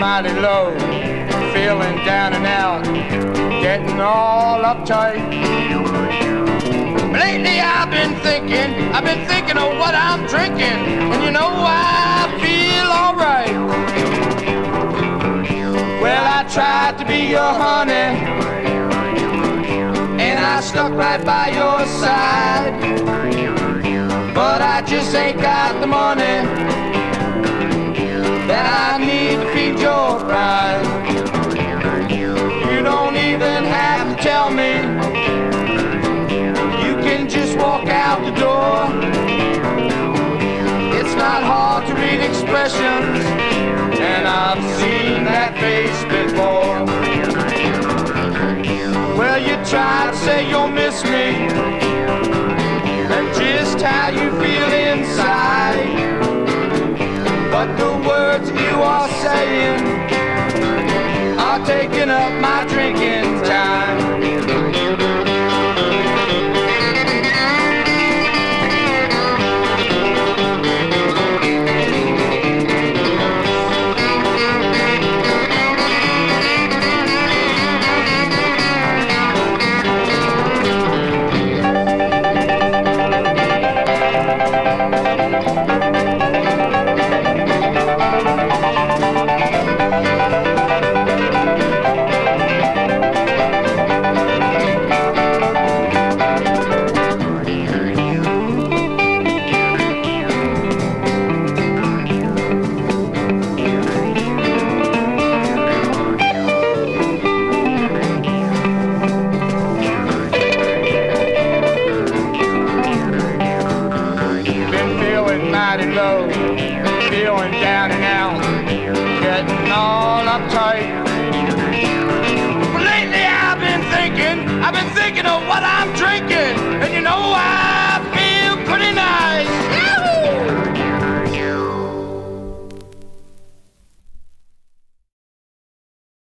mighty low, feeling down and out, getting all uptight. Lately I've been thinking, I've been thinking of what I'm drinking, and you know I feel alright. Well, I tried to be your honey, and I stuck right by your side. But I just ain't got the money that I need to feed your You can just walk out the door. It's not hard to read expressions, and I've seen that face before. Well, you try to say you'll miss me, and just how you feel inside. But the words you are saying are taking up my dreams. thinking of what I'm drinking, and you know why.